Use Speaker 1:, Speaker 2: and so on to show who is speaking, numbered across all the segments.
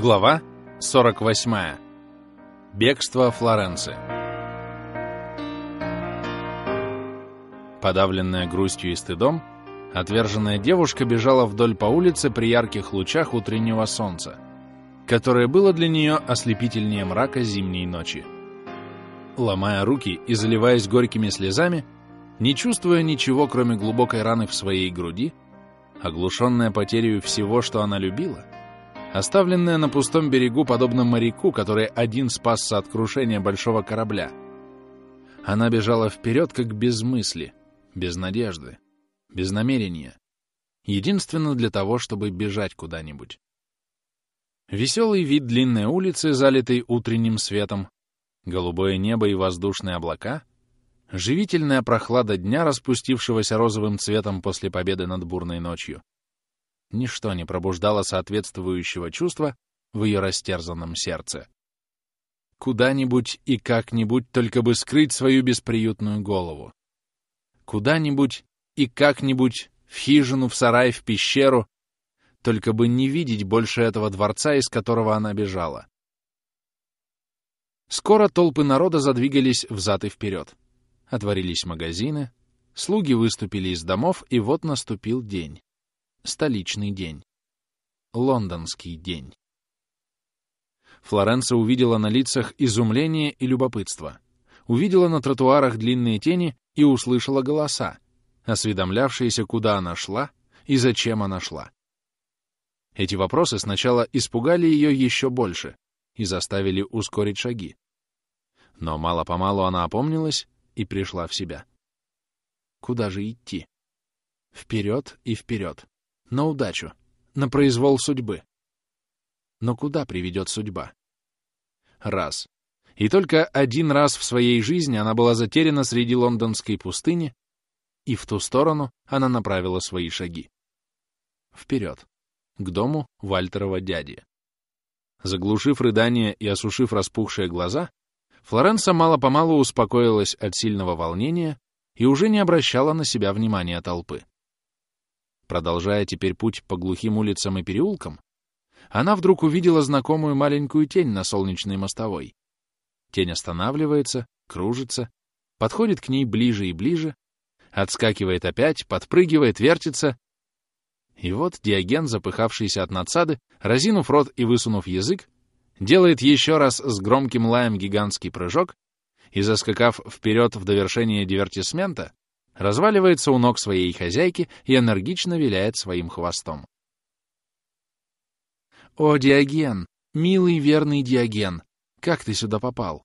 Speaker 1: Глава 48. Бегство Флоренции. Подавленная грустью и стыдом, отверженная девушка бежала вдоль по улице при ярких лучах утреннего солнца, которое было для нее ослепительнее мрака зимней ночи. Ломая руки и заливаясь горькими слезами, не чувствуя ничего, кроме глубокой раны в своей груди, оглушенная потерей всего, что она любила, оставленная на пустом берегу, подобно моряку, который один спасся от крушения большого корабля. Она бежала вперед, как без мысли, без надежды, без намерения, единственно для того, чтобы бежать куда-нибудь. Веселый вид длинной улицы, залитой утренним светом, голубое небо и воздушные облака, живительная прохлада дня, распустившегося розовым цветом после победы над бурной ночью, Ничто не пробуждало соответствующего чувства в ее растерзанном сердце. Куда-нибудь и как-нибудь только бы скрыть свою бесприютную голову. Куда-нибудь и как-нибудь в хижину, в сарай, в пещеру, только бы не видеть больше этого дворца, из которого она бежала. Скоро толпы народа задвигались взад и вперед. Отворились магазины, слуги выступили из домов, и вот наступил день. Столичный день. Лондонский день. Флоренция увидела на лицах изумление и любопытство. Увидела на тротуарах длинные тени и услышала голоса, осведомлявшиеся, куда она шла и зачем она шла. Эти вопросы сначала испугали ее еще больше и заставили ускорить шаги. Но мало-помалу она опомнилась и пришла в себя. Куда же идти? Вперед и вперед на удачу, на произвол судьбы. Но куда приведет судьба? Раз. И только один раз в своей жизни она была затеряна среди лондонской пустыни, и в ту сторону она направила свои шаги. Вперед, к дому Вальтерова дяди. Заглушив рыдание и осушив распухшие глаза, Флоренса мало-помалу успокоилась от сильного волнения и уже не обращала на себя внимания толпы. Продолжая теперь путь по глухим улицам и переулкам, она вдруг увидела знакомую маленькую тень на солнечной мостовой. Тень останавливается, кружится, подходит к ней ближе и ближе, отскакивает опять, подпрыгивает, вертится. И вот Диоген, запыхавшийся от надсады, разинув рот и высунув язык, делает еще раз с громким лаем гигантский прыжок и, заскакав вперед в довершение дивертисмента, разваливается у ног своей хозяйки и энергично виляет своим хвостом. «О, Диоген! Милый верный Диоген! Как ты сюда попал?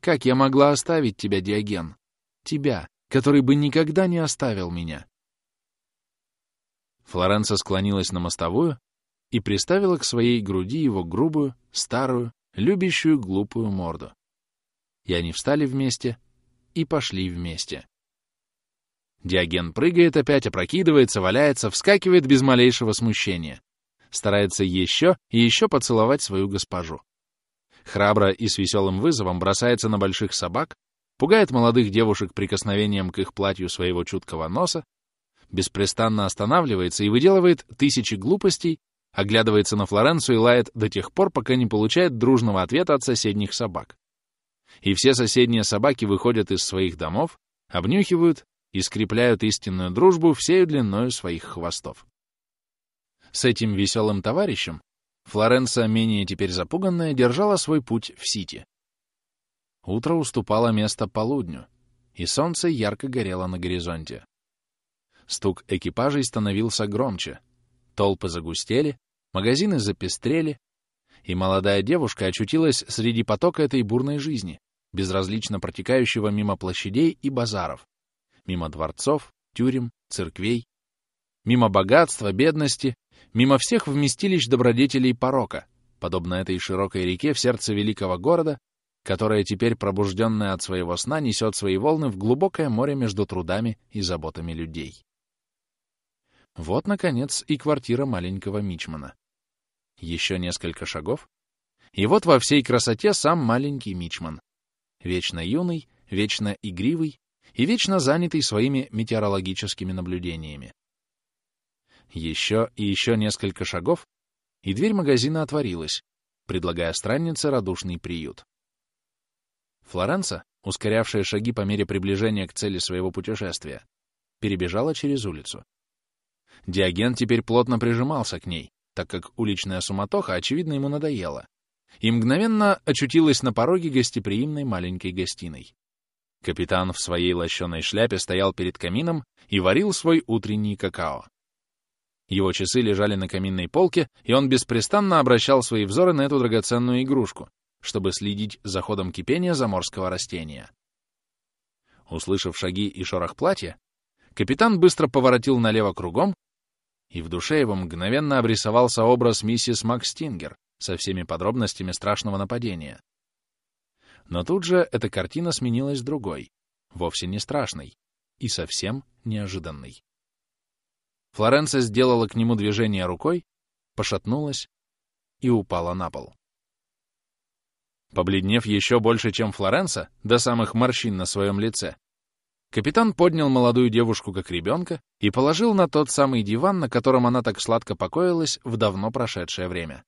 Speaker 1: Как я могла оставить тебя, Диоген? Тебя, который бы никогда не оставил меня!» Флоренса склонилась на мостовую и приставила к своей груди его грубую, старую, любящую глупую морду. И они встали вместе и пошли вместе. Диоген прыгает опять, опрокидывается, валяется, вскакивает без малейшего смущения. Старается еще и еще поцеловать свою госпожу. Храбро и с веселым вызовом бросается на больших собак, пугает молодых девушек прикосновением к их платью своего чуткого носа, беспрестанно останавливается и выделывает тысячи глупостей, оглядывается на Флоренцию и лает до тех пор, пока не получает дружного ответа от соседних собак. И все соседние собаки выходят из своих домов, обнюхивают и скрепляют истинную дружбу всею длиною своих хвостов. С этим веселым товарищем Флоренция, менее теперь запуганная, держала свой путь в Сити. Утро уступало место полудню, и солнце ярко горело на горизонте. Стук экипажей становился громче, толпы загустели, магазины запестрели, и молодая девушка очутилась среди потока этой бурной жизни, безразлично протекающего мимо площадей и базаров, мимо дворцов, тюрем, церквей, мимо богатства, бедности, мимо всех вместилищ добродетелей порока, подобно этой широкой реке в сердце великого города, которая теперь, пробужденная от своего сна, несет свои волны в глубокое море между трудами и заботами людей. Вот, наконец, и квартира маленького Мичмана. Еще несколько шагов, и вот во всей красоте сам маленький Мичман. Вечно юный, вечно игривый, и вечно занятый своими метеорологическими наблюдениями. Еще и еще несколько шагов, и дверь магазина отворилась, предлагая страннице радушный приют. Флоренса, ускорявшая шаги по мере приближения к цели своего путешествия, перебежала через улицу. Диоген теперь плотно прижимался к ней, так как уличная суматоха, очевидно, ему надоела, и мгновенно очутилась на пороге гостеприимной маленькой гостиной. Капитан в своей лощеной шляпе стоял перед камином и варил свой утренний какао. Его часы лежали на каминной полке, и он беспрестанно обращал свои взоры на эту драгоценную игрушку, чтобы следить за ходом кипения заморского растения. Услышав шаги и шорох платья, капитан быстро поворотил налево кругом, и в душе его мгновенно обрисовался образ миссис Макстингер со всеми подробностями страшного нападения. Но тут же эта картина сменилась другой, вовсе не страшной и совсем неожиданной. Флоренция сделала к нему движение рукой, пошатнулась и упала на пол. Побледнев еще больше, чем Флоренса, до самых морщин на своем лице, капитан поднял молодую девушку как ребенка и положил на тот самый диван, на котором она так сладко покоилась в давно прошедшее время.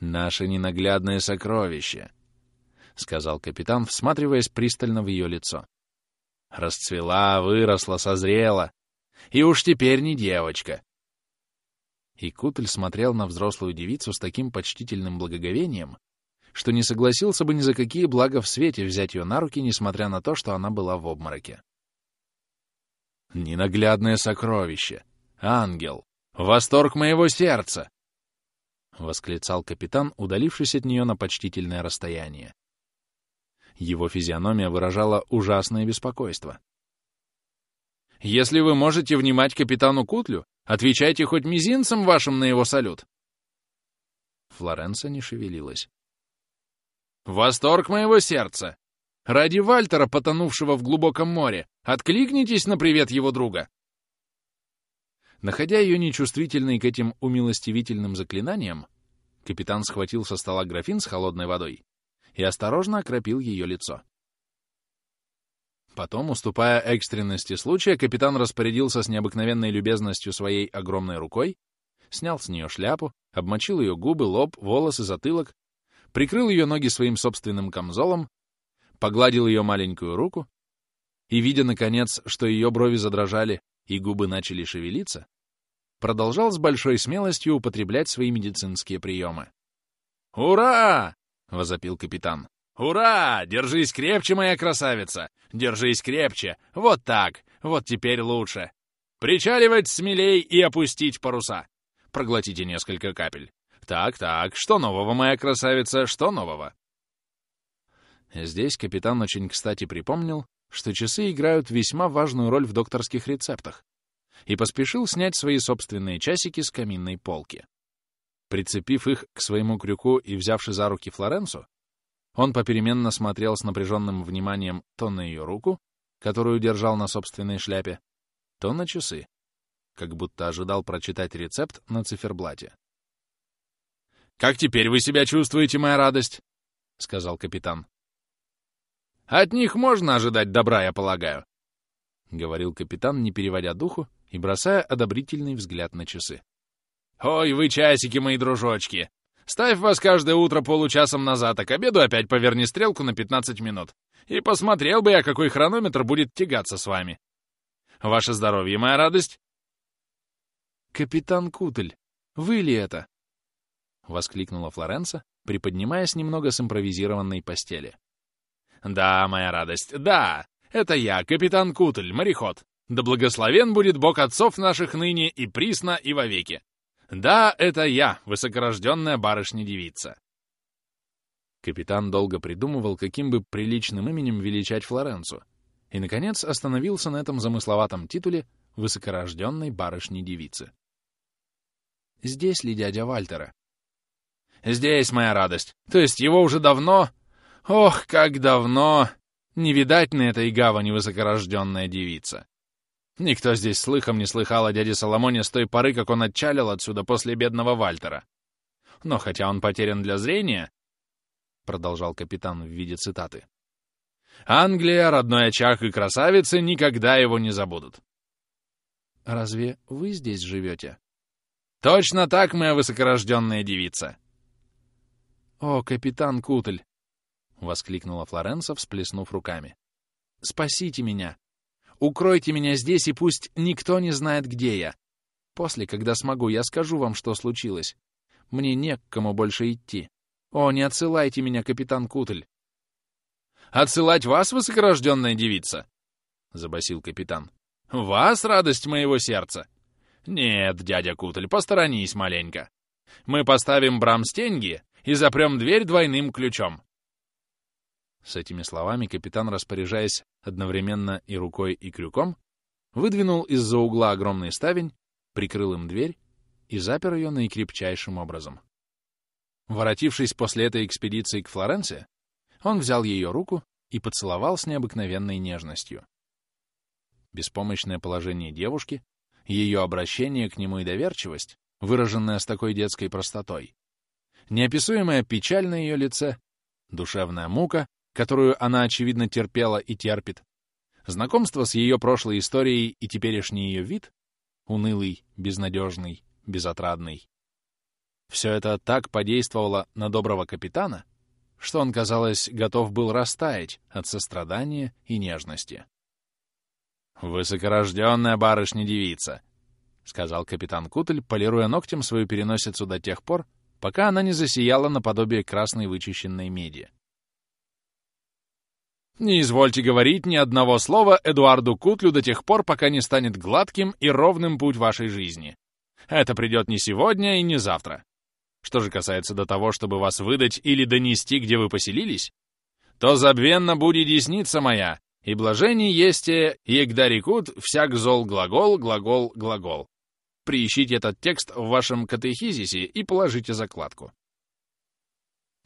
Speaker 1: «Наше ненаглядное сокровище», — сказал капитан, всматриваясь пристально в ее лицо. «Расцвела, выросла, созрела, и уж теперь не девочка». И Кутль смотрел на взрослую девицу с таким почтительным благоговением, что не согласился бы ни за какие блага в свете взять ее на руки, несмотря на то, что она была в обмороке. «Ненаглядное сокровище! Ангел! Восторг моего сердца!» — восклицал капитан, удалившись от нее на почтительное расстояние. Его физиономия выражала ужасное беспокойство. «Если вы можете внимать капитану Кутлю, отвечайте хоть мизинцем вашим на его салют!» Флоренса не шевелилась. «Восторг моего сердца! Ради Вальтера, потонувшего в глубоком море, откликнитесь на привет его друга!» Находя ее нечувствительной к этим умилостивительным заклинаниям, капитан схватил со стола графин с холодной водой и осторожно окропил ее лицо. Потом, уступая экстренности случая, капитан распорядился с необыкновенной любезностью своей огромной рукой, снял с нее шляпу, обмочил ее губы, лоб, волосы, затылок, прикрыл ее ноги своим собственным камзолом, погладил ее маленькую руку и, видя, наконец, что ее брови задрожали и губы начали шевелиться, продолжал с большой смелостью употреблять свои медицинские приемы. «Ура!» — возопил капитан. «Ура! Держись крепче, моя красавица! Держись крепче! Вот так! Вот теперь лучше! Причаливать смелей и опустить паруса! Проглотите несколько капель. Так, так, что нового, моя красавица, что нового?» Здесь капитан очень кстати припомнил, что часы играют весьма важную роль в докторских рецептах, и поспешил снять свои собственные часики с каминной полки. Прицепив их к своему крюку и взявши за руки Флоренцу, он попеременно смотрел с напряженным вниманием то на ее руку, которую держал на собственной шляпе, то на часы, как будто ожидал прочитать рецепт на циферблате. «Как теперь вы себя чувствуете, моя радость?» — сказал капитан. «От них можно ожидать добра, я полагаю», — говорил капитан, не переводя духу и бросая одобрительный взгляд на часы. «Ой, вы часики, мои дружочки! Ставь вас каждое утро получасом назад, а к обеду опять поверни стрелку на 15 минут. И посмотрел бы я, какой хронометр будет тягаться с вами. Ваше здоровье, моя радость!» «Капитан Кутль, вы ли это?» — воскликнула Флоренса, приподнимаясь немного с импровизированной постели. «Да, моя радость, да! Это я, капитан Кутль, мореход. Да благословен будет Бог отцов наших ныне и присно и вовеки. Да, это я, высокорожденная барышня-девица. Капитан долго придумывал, каким бы приличным именем величать Флоренцу, и, наконец, остановился на этом замысловатом титуле высокорожденной барышни-девицы. «Здесь ли дядя Вальтера?» «Здесь моя радость. То есть его уже давно... Ох, как давно! Не видать на этой гавани высокорожденная девица. Никто здесь слыхом не слыхал о дяде Соломоне с той поры, как он отчалил отсюда после бедного Вальтера. Но хотя он потерян для зрения, — продолжал капитан в виде цитаты, — Англия, родной очаг и красавицы, никогда его не забудут. «Разве вы здесь живете?» «Точно так, моя высокорожденная девица!» «О, капитан Кутль!» — воскликнула Флоренса, всплеснув руками. «Спасите меня! Укройте меня здесь, и пусть никто не знает, где я. После, когда смогу, я скажу вам, что случилось. Мне не к кому больше идти. О, не отсылайте меня, капитан Кутль!»
Speaker 2: «Отсылать вас, высокорожденная девица?» — забасил капитан. «Вас, радость моего сердца! Нет, дядя Кутль, посторонись маленько. Мы поставим брамстеньги и запрем дверь двойным ключом.
Speaker 1: С этими словами капитан, распоряжаясь одновременно и рукой, и крюком, выдвинул из-за угла огромный ставень, прикрыл им дверь и запер ее наикрепчайшим образом. Воротившись после этой экспедиции к Флоренции, он взял ее руку и поцеловал с необыкновенной нежностью. Беспомощное положение девушки, ее обращение к нему и доверчивость, выраженная с такой детской простотой, неописуемая печаль на ее лице, душевная мука, которую она, очевидно, терпела и терпит, знакомство с ее прошлой историей и теперешний ее вид, унылый, безнадежный, безотрадный. Все это так подействовало на доброго капитана, что он, казалось, готов был растаять от сострадания и нежности.
Speaker 2: «Высокорожденная барышня-девица!» — сказал капитан Кутль, полируя ногтем свою переносицу до тех пор, пока она не засияла наподобие красной вычищенной меди. «Не извольте говорить ни одного слова Эдуарду Кутлю до тех пор, пока не станет гладким и ровным путь вашей жизни. Это придет не сегодня и не завтра. Что же касается до того, чтобы вас выдать или донести, где вы поселились, то забвенно будет десница моя, и блажение есть егдарикут всяк зол глагол, глагол, глагол. Приищите этот текст в вашем катехизисе и положите закладку.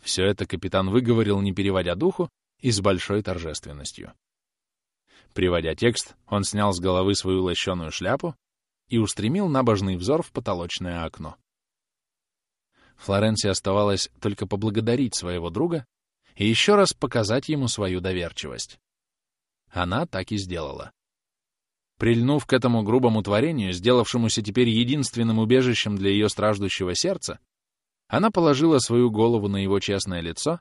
Speaker 1: Все это капитан выговорил, не переводя духу, и с большой торжественностью. Приводя текст, он снял с головы свою лощеную шляпу и устремил набожный взор в потолочное окно. Флоренции оставалось только поблагодарить своего друга и еще раз показать ему свою доверчивость. Она так и сделала. Прильнув к этому грубому творению, сделавшемуся теперь единственным убежищем для ее страждущего сердца, она положила свою голову на его честное лицо,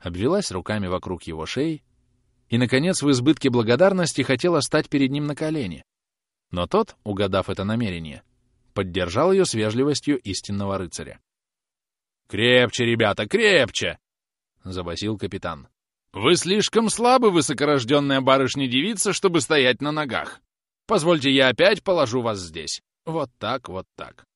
Speaker 1: обвелась руками вокруг его шеи и, наконец, в избытке благодарности хотела стать перед ним на колени. Но тот, угадав это намерение, поддержал ее с вежливостью истинного рыцаря.
Speaker 2: «Крепче, ребята, крепче!» — забасил капитан. «Вы слишком слабы, высокорожденная барышня-девица, чтобы стоять на ногах. Позвольте, я опять положу вас здесь. Вот так, вот так.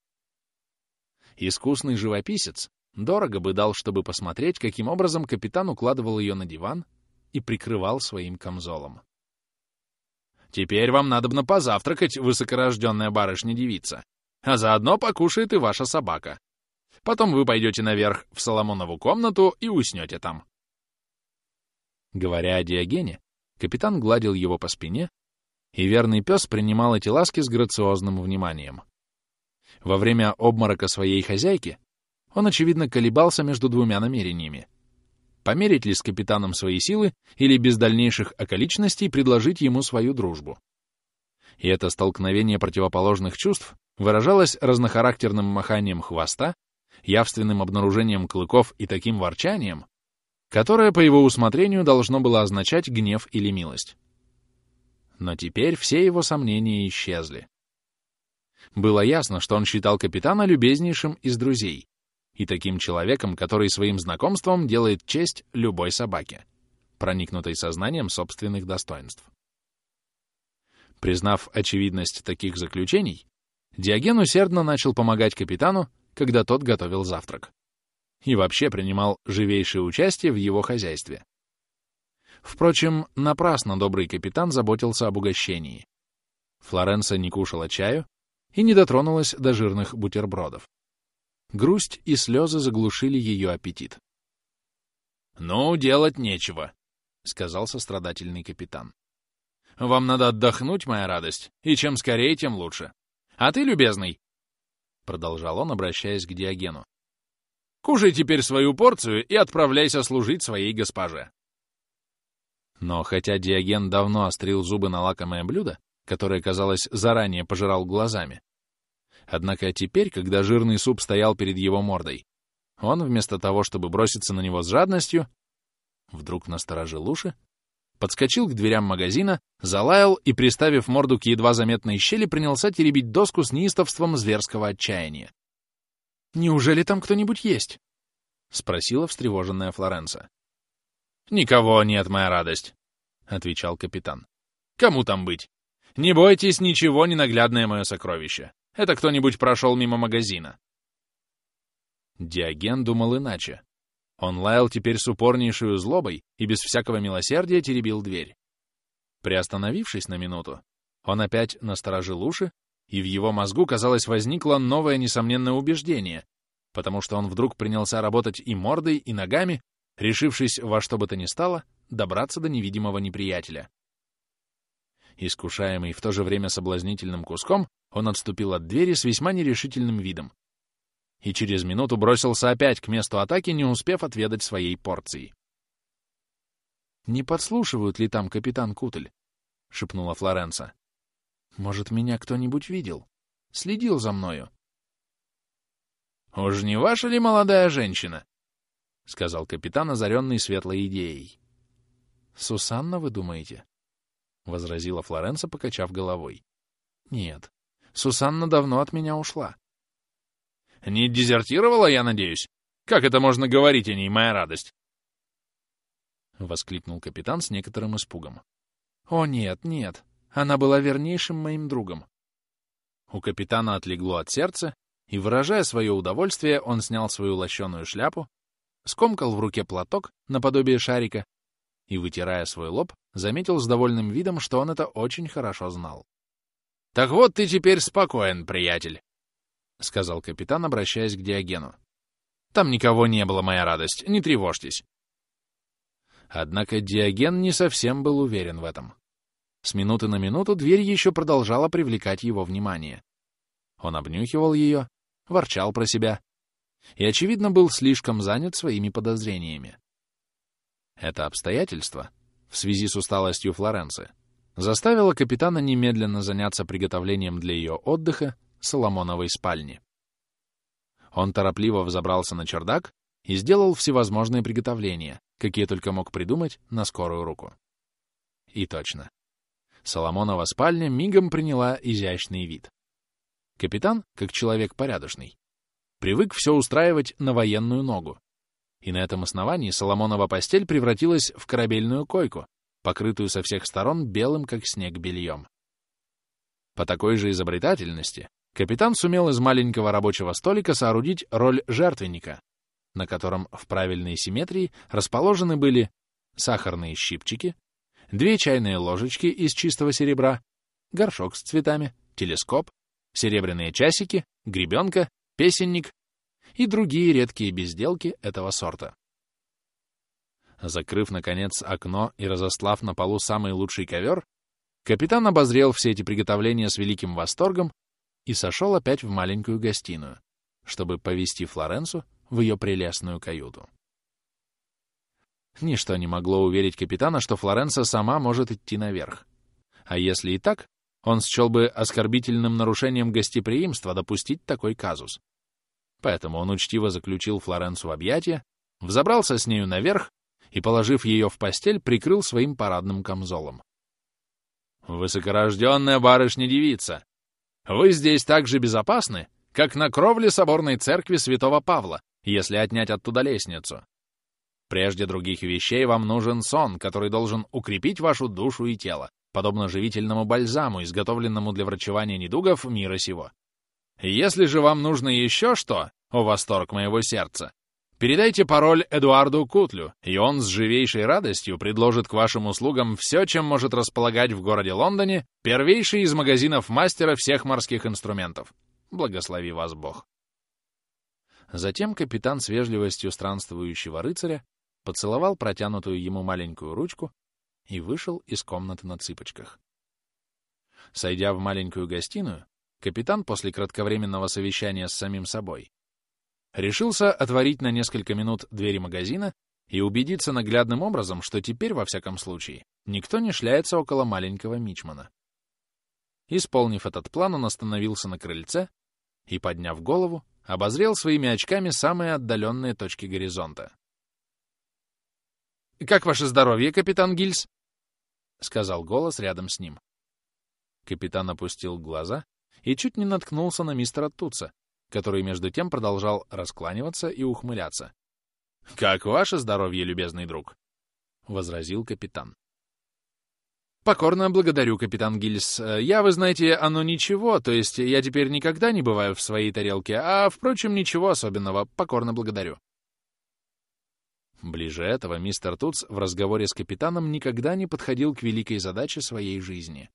Speaker 1: Искусный живописец дорого бы дал, чтобы посмотреть, каким образом капитан укладывал ее на диван и прикрывал своим камзолом.
Speaker 2: Теперь вам надобно позавтракать, высокорожденная барышня-девица, а заодно покушает и ваша собака. Потом вы пойдете наверх в Соломонову комнату и уснете там.
Speaker 1: Говоря о Диогене, капитан гладил его по спине и верный пес принимал эти ласки с грациозным вниманием. Во время обморока своей хозяйки он, очевидно, колебался между двумя намерениями. Померить ли с капитаном свои силы или без дальнейших околичностей предложить ему свою дружбу. И это столкновение противоположных чувств выражалось разнохарактерным маханием хвоста, явственным обнаружением клыков и таким ворчанием, которое по его усмотрению должно было означать гнев или милость. Но теперь все его сомнения исчезли. Было ясно, что он считал капитана любезнейшим из друзей и таким человеком, который своим знакомством делает честь любой собаке, проникнутой сознанием собственных достоинств. Признав очевидность таких заключений, Диоген усердно начал помогать капитану, когда тот готовил завтрак. И вообще принимал живейшее участие в его хозяйстве. Впрочем, напрасно добрый капитан заботился об угощении. Флоренса не кушала чаю и не дотронулась до жирных бутербродов. Грусть и слезы заглушили ее аппетит.
Speaker 2: «Ну, делать нечего», — сказал сострадательный капитан. «Вам надо отдохнуть, моя радость, и чем скорее, тем лучше. А ты, любезный», — продолжал он, обращаясь к Диогену, «кушай теперь свою порцию и отправляйся служить своей госпоже.
Speaker 1: Но хотя Диоген давно острил зубы на лакомое блюдо, которое, казалось, заранее пожирал глазами, однако теперь, когда жирный суп стоял перед его мордой, он, вместо того, чтобы броситься на него с жадностью, вдруг насторожил уши, подскочил к дверям магазина, залаял и, приставив морду к едва заметной щели, принялся теребить доску с неистовством зверского отчаяния. «Неужели там кто-нибудь есть?» — спросила встревоженная Флоренса.
Speaker 2: «Никого нет, моя радость», — отвечал капитан. «Кому там быть? Не бойтесь, ничего ненаглядное мое сокровище. Это кто-нибудь прошел мимо магазина».
Speaker 1: Диоген думал иначе. Он лаял теперь с упорнейшей злобой и без всякого милосердия теребил дверь. Приостановившись на минуту, он опять насторожил уши, и в его мозгу, казалось, возникло новое несомненное убеждение, потому что он вдруг принялся работать и мордой, и ногами, решившись во что бы то ни стало добраться до невидимого неприятеля. Искушаемый в то же время соблазнительным куском, он отступил от двери с весьма нерешительным видом, и через минуту бросился опять к месту атаки, не успев отведать своей порции. «Не подслушивают ли там капитан Кутль?» — шепнула Флоренса. «Может, меня кто-нибудь видел? Следил за мною?»
Speaker 2: «Уж не ваша ли молодая женщина?»
Speaker 1: — сказал капитан, озаренный светлой идеей. «Сусанна, вы думаете?» — возразила Флоренса, покачав головой. «Нет, Сусанна давно от меня ушла.
Speaker 2: Не дезертировала, я надеюсь? Как это можно говорить о ней, моя радость?»
Speaker 1: — воскликнул капитан с некоторым испугом. «О, нет, нет, она была вернейшим моим другом». У капитана отлегло от сердца, и, выражая свое удовольствие, он снял свою лощеную шляпу, скомкал в руке платок наподобие шарика и, вытирая свой лоб, заметил с довольным видом, что он это очень хорошо знал.
Speaker 2: «Так вот ты теперь спокоен, приятель.
Speaker 1: — сказал капитан, обращаясь к Диогену.
Speaker 2: «Там никого не было, моя радость, не тревожьтесь».
Speaker 1: Однако Диоген не совсем был уверен в этом. С минуты на минуту дверь еще продолжала привлекать его внимание. Он обнюхивал ее, ворчал про себя и, очевидно, был слишком занят своими подозрениями. Это обстоятельство, в связи с усталостью Флоренции, заставило капитана немедленно заняться приготовлением для ее отдыха Соломоновой спальни. Он торопливо взобрался на чердак и сделал всевозможные приготовления, какие только мог придумать на скорую руку. И точно. Соломонова спальня мигом приняла изящный вид. Капитан, как человек порядочный, привык все устраивать на военную ногу. И на этом основании Соломонова постель превратилась в корабельную койку, покрытую со всех сторон белым, как снег, бельем. По такой же изобретательности Капитан сумел из маленького рабочего столика соорудить роль жертвенника, на котором в правильной симметрии расположены были сахарные щипчики, две чайные ложечки из чистого серебра, горшок с цветами, телескоп, серебряные часики, гребенка, песенник и другие редкие безделки этого сорта. Закрыв, наконец, окно и разослав на полу самый лучший ковер, капитан обозрел все эти приготовления с великим восторгом и сошел опять в маленькую гостиную, чтобы повести Флоренцу в ее прелестную каюту. Ничто не могло уверить капитана, что Флоренса сама может идти наверх. А если и так, он счел бы оскорбительным нарушением гостеприимства допустить такой казус. Поэтому он учтиво заключил Флоренцу в объятия, взобрался с нею наверх и, положив ее в постель, прикрыл своим парадным камзолом.
Speaker 2: «Высокорожденная барышня-девица!» Вы здесь так же безопасны, как на кровле соборной церкви святого Павла, если отнять оттуда лестницу. Прежде других вещей вам нужен сон, который должен укрепить вашу душу и тело, подобно живительному бальзаму, изготовленному для врачевания недугов мира сего. Если же вам нужно еще что, о восторг моего сердца, Передайте пароль Эдуарду Кутлю, и он с живейшей радостью предложит к вашим услугам все, чем может располагать в городе Лондоне первейший из магазинов мастера всех морских инструментов. Благослови вас Бог.
Speaker 1: Затем капитан с вежливостью странствующего рыцаря поцеловал протянутую ему маленькую ручку и вышел из комнаты на цыпочках. Сойдя в маленькую гостиную, капитан после кратковременного совещания с самим собой решился отворить на несколько минут двери магазина и убедиться наглядным образом, что теперь, во всяком случае, никто не шляется около маленького мичмана. Исполнив этот план, он остановился на крыльце и, подняв голову, обозрел своими очками самые отдаленные точки горизонта. «Как ваше здоровье, капитан Гильс?» — сказал голос рядом с ним. Капитан опустил глаза и чуть не наткнулся на мистера Туца, который между тем продолжал раскланиваться и ухмыляться. «Как ваше здоровье, любезный друг?» — возразил капитан. «Покорно благодарю, капитан Гильс. Я, вы знаете, оно ничего, то есть я теперь никогда не бываю в своей тарелке, а, впрочем, ничего особенного. Покорно благодарю». Ближе этого мистер Туц в разговоре с капитаном никогда не подходил к великой задаче своей жизни.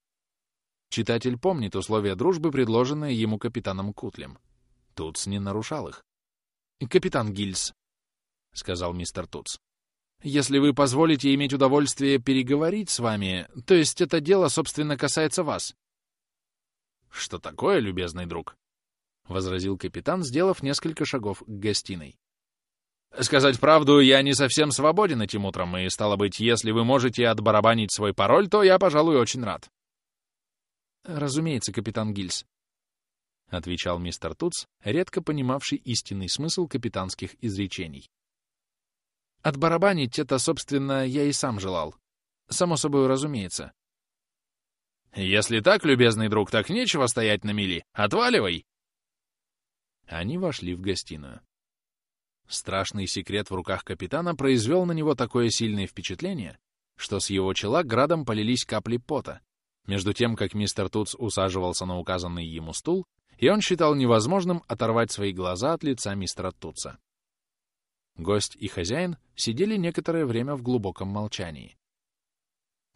Speaker 1: Читатель помнит условия дружбы, предложенные ему капитаном Кутлем. Туц не нарушал их. «Капитан Гильс», — сказал мистер Туц, если вы позволите иметь удовольствие переговорить с вами, то есть это дело, собственно, касается вас. — Что такое, любезный друг? — возразил капитан, сделав несколько шагов к гостиной. — Сказать правду, я не совсем свободен этим утром, и, стало быть, если вы можете отбарабанить свой пароль, то я, пожалуй, очень рад. — Разумеется, капитан Гильс, — отвечал мистер Туц, редко понимавший истинный смысл капитанских изречений. Отбарабанить это, собственно, я и сам желал. Само собой, разумеется. «Если так, любезный друг, так нечего стоять на мели. Отваливай!» Они вошли в гостиную. Страшный секрет в руках капитана произвел на него такое сильное впечатление, что с его чела градом полились капли пота, между тем, как мистер Туц усаживался на указанный ему стул, и он считал невозможным оторвать свои глаза от лица мистера Туца. Гость и хозяин сидели некоторое время в глубоком молчании.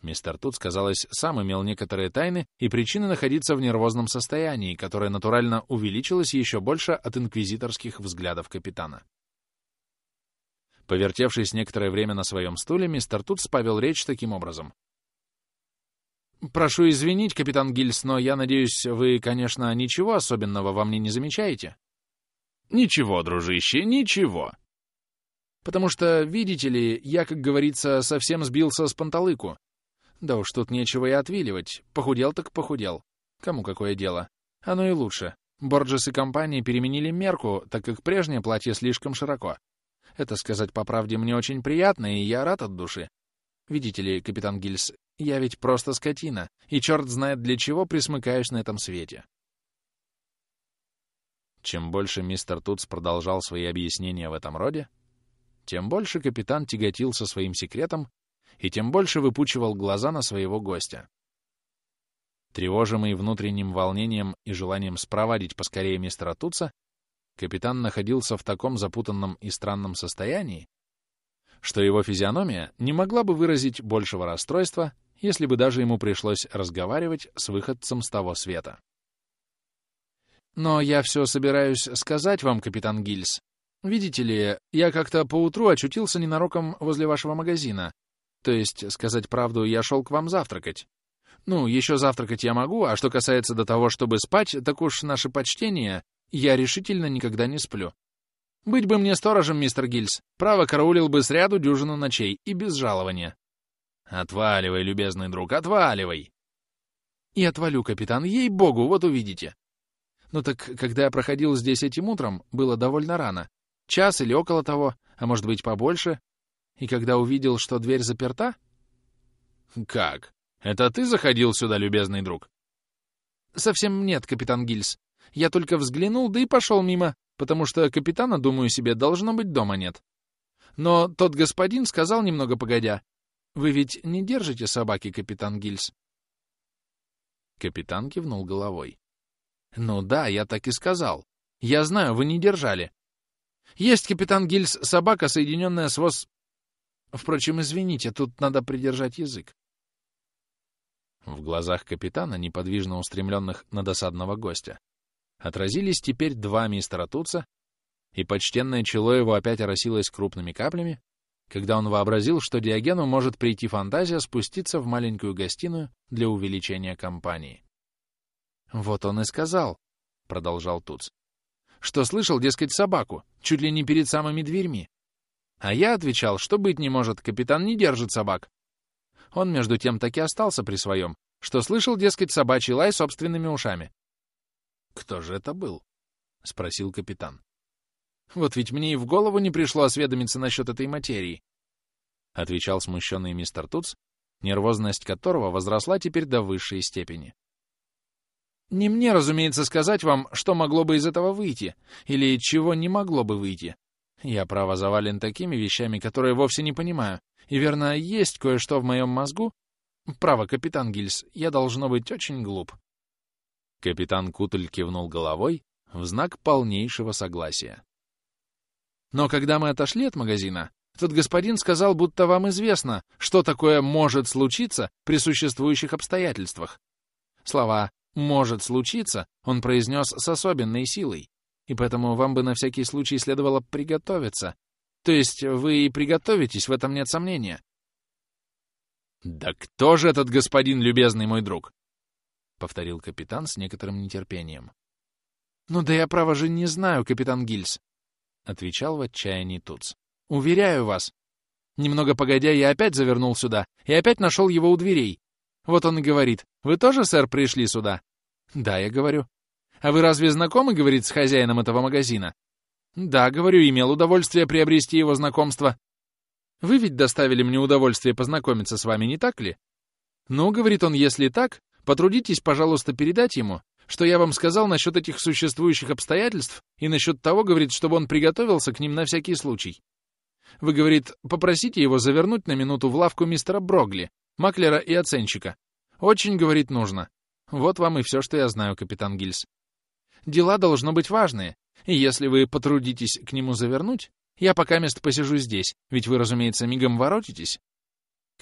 Speaker 1: Мистер Тут, казалось, сам имел некоторые тайны и причины находиться в нервозном состоянии, которое натурально увеличилось еще больше от инквизиторских взглядов капитана. Повертевшись некоторое время на своем стуле, мистер Тут повел речь таким образом. «Прошу извинить, капитан Гильс, но я надеюсь, вы, конечно, ничего особенного во мне не замечаете?» «Ничего, дружище, ничего», Потому что, видите ли, я, как говорится, совсем сбился с панталыку. Да уж тут нечего и отвиливать. Похудел так похудел. Кому какое дело? Оно и лучше. Борджес и компания переменили мерку, так как прежнее платье слишком широко. Это, сказать по правде, мне очень приятно, и я рад от души. Видите ли, капитан Гильс, я ведь просто скотина, и черт знает для чего присмыкаюсь на этом свете. Чем больше мистер Тутс продолжал свои объяснения в этом роде, тем больше капитан тяготился своим секретом и тем больше выпучивал глаза на своего гостя. Тревожимый внутренним волнением и желанием спровадить поскорее мистера Туца, капитан находился в таком запутанном и странном состоянии, что его физиономия не могла бы выразить большего расстройства, если бы даже ему пришлось разговаривать с выходцем с того света. «Но я все собираюсь сказать вам, капитан Гильс», Видите ли, я как-то поутру очутился ненароком возле вашего магазина. То есть, сказать правду, я шел к вам завтракать. Ну, еще завтракать я могу, а что касается до того, чтобы спать, так уж наше почтение, я решительно никогда не сплю. Быть бы мне сторожем, мистер Гильс, право караулил бы сряду дюжину ночей и без жалования. Отваливай, любезный друг, отваливай. И отвалю, капитан, ей-богу, вот увидите. Ну так, когда я проходил здесь этим утром, было довольно рано, Час или около того, а может быть побольше. И когда увидел, что дверь заперта... Как? Это ты заходил сюда, любезный друг? Совсем нет, капитан Гильс. Я только взглянул, да и пошел мимо, потому что капитана, думаю себе, должно быть дома нет. Но тот господин сказал немного погодя. Вы ведь не держите собаки, капитан Гильс? Капитан кивнул головой. Ну да, я так и сказал. Я знаю, вы не держали. Есть, капитан Гильс, собака, соединенная с воз... Впрочем, извините, тут надо придержать язык. В глазах капитана, неподвижно устремленных на досадного гостя, отразились теперь два мистера Туца, и почтенное чело его опять оросилось крупными каплями, когда он вообразил, что Диогену может прийти фантазия спуститься в маленькую гостиную для увеличения компании. «Вот он и сказал», — продолжал Туц, что слышал, дескать, собаку, чуть ли не перед самыми дверьми. А я отвечал, что быть не может, капитан не держит собак. Он, между тем, таки остался при своем, что слышал, дескать, собачий лай собственными ушами. Кто же это был? — спросил капитан. «Вот ведь мне и в голову не пришло осведомиться насчет этой материи», — отвечал смущенный мистер Туц, нервозность которого возросла теперь до высшей степени. «Не мне, разумеется, сказать вам, что могло бы из этого выйти, или чего не могло бы выйти. Я, право, завален такими вещами, которые вовсе не понимаю, и, верно, есть кое-что в моем мозгу. Право, капитан Гильс, я должно быть очень глуп». Капитан Кутль кивнул головой в знак полнейшего согласия. Но когда мы отошли от магазина, тот господин сказал, будто вам известно, что такое «может случиться» при существующих обстоятельствах. Слова «может случиться» он произнес с особенной силой, и поэтому вам бы на всякий случай следовало приготовиться. То есть вы и приготовитесь, в этом нет сомнения.
Speaker 2: «Да кто же этот господин, любезный мой друг?»
Speaker 1: — повторил капитан с некоторым нетерпением. «Ну да я, право же, не знаю, капитан Гильс», — отвечал в отчаянии Туц. «Уверяю вас. Немного погодя, я опять завернул сюда и опять нашел его у дверей. Вот он и говорит, «Вы тоже, сэр, пришли сюда?» «Да», — я говорю. «А вы разве знакомы, — говорит, — с хозяином этого магазина?» «Да», — говорю, — имел удовольствие приобрести его знакомство. «Вы ведь доставили мне удовольствие познакомиться с вами, не так ли?» «Ну, — говорит он, — если так, потрудитесь, пожалуйста, передать ему, что я вам сказал насчет этих существующих обстоятельств и насчет того, говорит, чтобы он приготовился к ним на всякий случай. Вы, говорит, попросите его завернуть на минуту в лавку мистера Брогли, маклера и оценщика. Очень, говорит, нужно. Вот вам и все, что я знаю, капитан Гильс. Дела должно быть важные, и если вы потрудитесь к нему завернуть, я пока мест посижу здесь, ведь вы, разумеется, мигом воротитесь.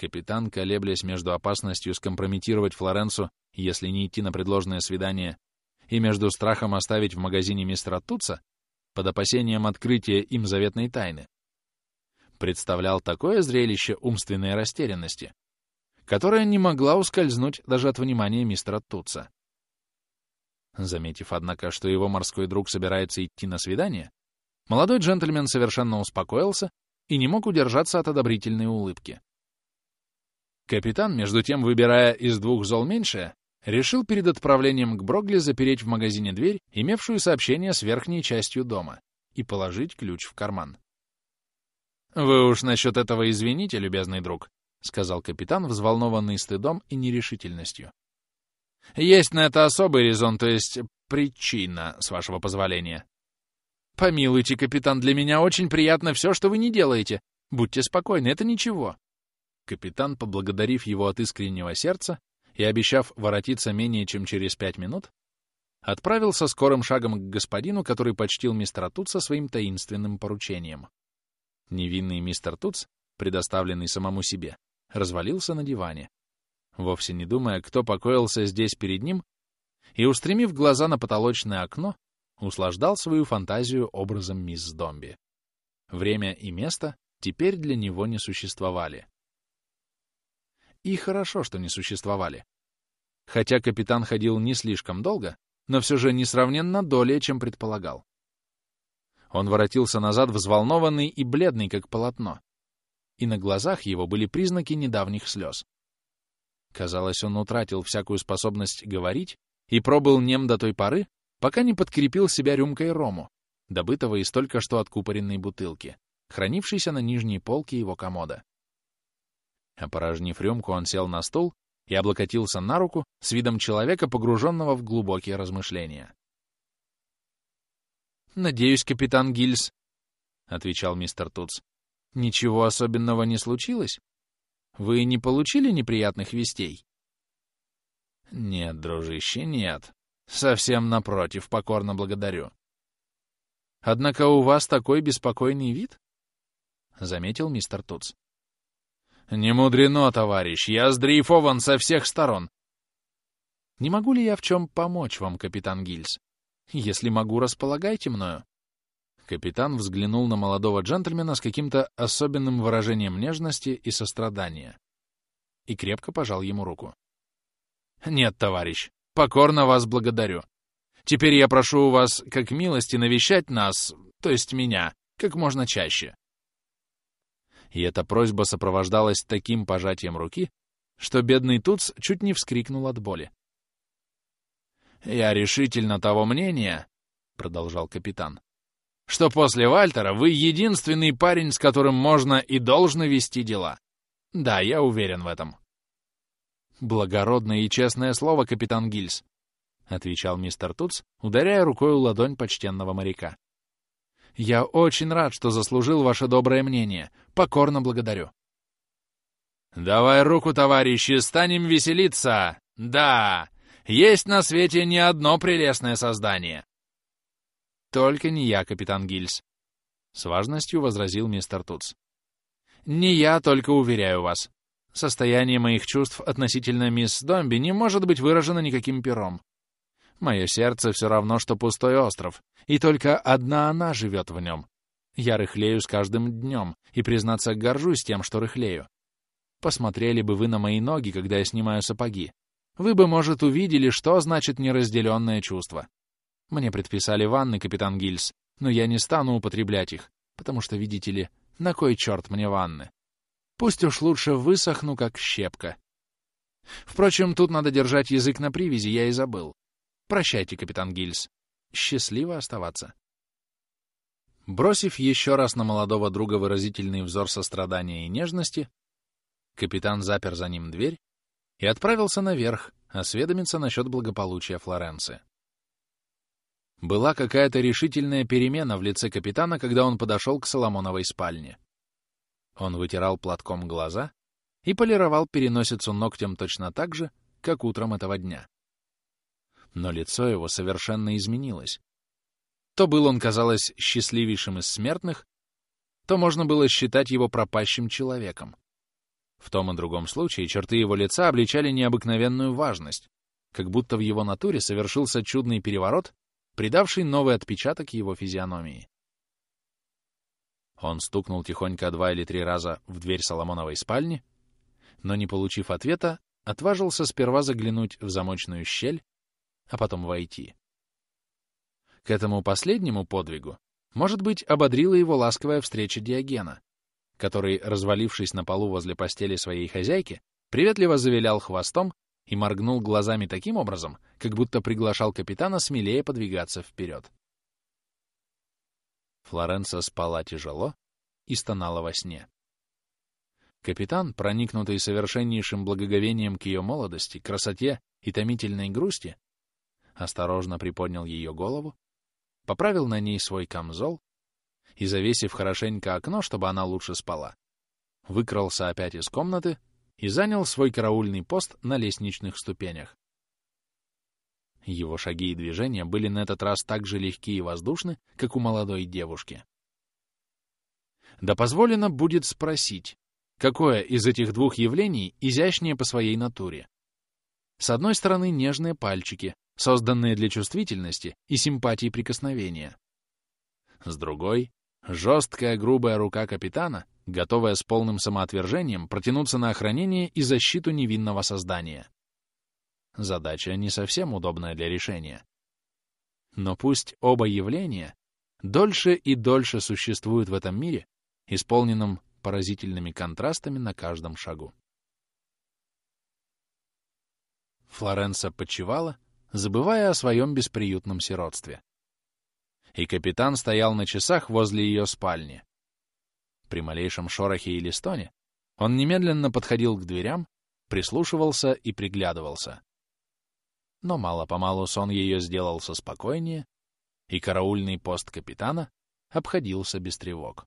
Speaker 1: Капитан, колеблясь между опасностью скомпрометировать Флоренцу если не идти на предложенное свидание, и между страхом оставить в магазине мистера Туца под опасением открытия им заветной тайны, представлял такое зрелище умственной растерянности, которое не могла ускользнуть даже от внимания мистера Туца. Заметив, однако, что его морской друг собирается идти на свидание, молодой джентльмен совершенно успокоился и не мог удержаться от одобрительной улыбки. Капитан, между тем, выбирая из двух зол меньшее, решил перед отправлением к Брогли запереть в магазине дверь, имевшую сообщение с верхней частью дома, и положить ключ в карман. «Вы уж насчет этого извините, любезный друг», — сказал капитан, взволнованный стыдом и нерешительностью. «Есть на это особый резон, то есть причина, с вашего позволения». «Помилуйте, капитан, для меня очень приятно все, что вы не делаете. Будьте спокойны, это ничего». Капитан, поблагодарив его от искреннего сердца, и, обещав воротиться менее чем через пять минут, отправился скорым шагом к господину, который почтил мистера Туца своим таинственным поручением. Невинный мистер Туц, предоставленный самому себе, развалился на диване, вовсе не думая, кто покоился здесь перед ним, и, устремив глаза на потолочное окно, услаждал свою фантазию образом мисс Домби. Время и место теперь для него не существовали. И хорошо, что не существовали. Хотя капитан ходил не слишком долго, но все же несравненно долее, чем предполагал. Он воротился назад взволнованный и бледный, как полотно. И на глазах его были признаки недавних слез. Казалось, он утратил всякую способность говорить и пробыл нем до той поры, пока не подкрепил себя рюмкой рому, добытого из только что откупоренной бутылки, хранившейся на нижней полке его комода. Опорожнив рюмку, он сел на стул и облокотился на руку с видом человека, погруженного в глубокие размышления. «Надеюсь, капитан Гильс», — отвечал мистер Туц, — «ничего особенного не случилось? Вы не получили неприятных вестей?» «Нет, дружище, нет. Совсем напротив, покорно благодарю». «Однако у вас такой беспокойный вид?» — заметил мистер Туц. «Не мудрено, товарищ, я сдрейфован со всех сторон». «Не могу ли я в чем помочь вам, капитан Гильс? Если могу, располагайте мною». Капитан взглянул на молодого джентльмена с каким-то особенным выражением нежности и сострадания и крепко пожал ему руку. «Нет, товарищ, покорно вас благодарю. Теперь я прошу у вас, как милости, навещать нас, то есть меня, как можно чаще и эта просьба сопровождалась таким пожатием руки, что бедный Туц чуть не вскрикнул от боли. «Я решительно того мнения», — продолжал капитан, что после Вальтера вы единственный парень, с которым можно и должно вести дела. Да, я уверен в этом. Благородное и честное слово, капитан Гильс, отвечал мистер Туц, ударяя рукой ладонь почтенного моряка. Я очень рад, что заслужил ваше доброе мнение. Покорно благодарю. «Давай руку, товарищи, станем веселиться! Да, есть на свете не одно прелестное создание!» «Только не я, капитан Гильс», — с важностью возразил мистер Туц. «Не я, только уверяю вас. Состояние моих чувств относительно мисс Домби не может быть выражено никаким пером. Мое сердце все равно, что пустой остров, и только одна она живет в нем. Я рыхлею с каждым днем, и, признаться, горжусь тем, что рыхлею. Посмотрели бы вы на мои ноги, когда я снимаю сапоги. Вы бы, может, увидели, что значит неразделенное чувство. Мне предписали ванны, капитан Гильс, но я не стану употреблять их, потому что, видите ли, на кой черт мне ванны? Пусть уж лучше высохну, как щепка. Впрочем, тут надо держать язык на привязи, я и забыл. Прощайте, капитан Гильс. Счастливо оставаться. Бросив еще раз на молодого друга выразительный взор сострадания и нежности, Капитан запер за ним дверь и отправился наверх осведомиться насчет благополучия Флоренции. Была какая-то решительная перемена в лице капитана, когда он подошел к Соломоновой спальне. Он вытирал платком глаза и полировал переносицу ногтем точно так же, как утром этого дня. Но лицо его совершенно изменилось. То был он, казалось, счастливейшим из смертных, то можно было считать его пропащим человеком. В том и другом случае черты его лица обличали необыкновенную важность, как будто в его натуре совершился чудный переворот, придавший новый отпечаток его физиономии. Он стукнул тихонько два или три раза в дверь Соломоновой спальни, но, не получив ответа, отважился сперва заглянуть в замочную щель, а потом войти. К этому последнему подвигу, может быть, ободрила его ласковая встреча Диогена, который, развалившись на полу возле постели своей хозяйки, приветливо завилял хвостом и моргнул глазами таким образом, как будто приглашал капитана смелее подвигаться вперед. Флоренса спала тяжело и стонала во сне. Капитан, проникнутый совершеннейшим благоговением к ее молодости, красоте и томительной грусти, осторожно приподнял ее голову, поправил на ней свой камзол и, завесив хорошенько окно, чтобы она лучше спала, выкрался опять из комнаты и занял свой караульный пост на лестничных ступенях. Его шаги и движения были на этот раз так же легки и воздушны, как у молодой девушки. Да позволено будет спросить, какое из этих двух явлений изящнее по своей натуре? С одной стороны, нежные пальчики, созданные для чувствительности и симпатии прикосновения. С другой Жесткая грубая рука капитана, готовая с полным самоотвержением протянуться на охранение и защиту невинного создания. Задача не совсем удобная для решения. Но пусть оба явления дольше и дольше существуют в этом мире, исполненном поразительными контрастами на каждом шагу. Флоренса почивала, забывая о своем бесприютном сиротстве и капитан стоял на часах возле ее спальни. При малейшем шорохе или стоне он немедленно подходил к дверям, прислушивался и приглядывался. Но мало-помалу сон ее сделался спокойнее, и караульный пост капитана обходился без тревог.